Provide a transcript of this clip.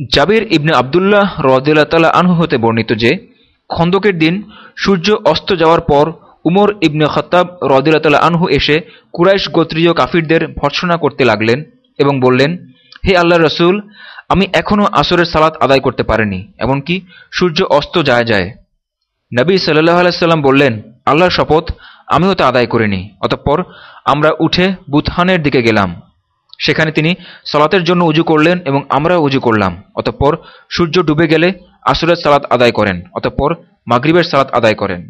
জাবির ইবনে আবদুল্লাহ রদিল্লা আনহু হতে বর্ণিত যে, খন্দকের দিন সূর্য অস্ত যাওয়ার পর উমর ইবনে খত্তাব রদিল্লা আনহু এসে কুরাইশ গোত্রীয় কাফিরদের ভর্সনা করতে লাগলেন এবং বললেন, হে আল্লাহ রসুল, আমি এখনও আসরের সালাত আদায় করতে পারিনি, এমনকি সূর্য অস্ত যায় যায়। নবী সাল্লাহ আলাইসাল্লাম বললেন, আল্লাহর শপথ আমিও তা আদায় করিনি, অতঃপর আমরা উঠে বুতহানের দিকে গেলাম। সেখানে তিনি সালাতের জন্য উজু করলেন এবং আমরাও উজু করলাম। অতঃপর সূর্য ডুবে গেলে আসরের সালাত আদায় করেন। অতঃপর মাগরিবের সালাত আদায় করেন।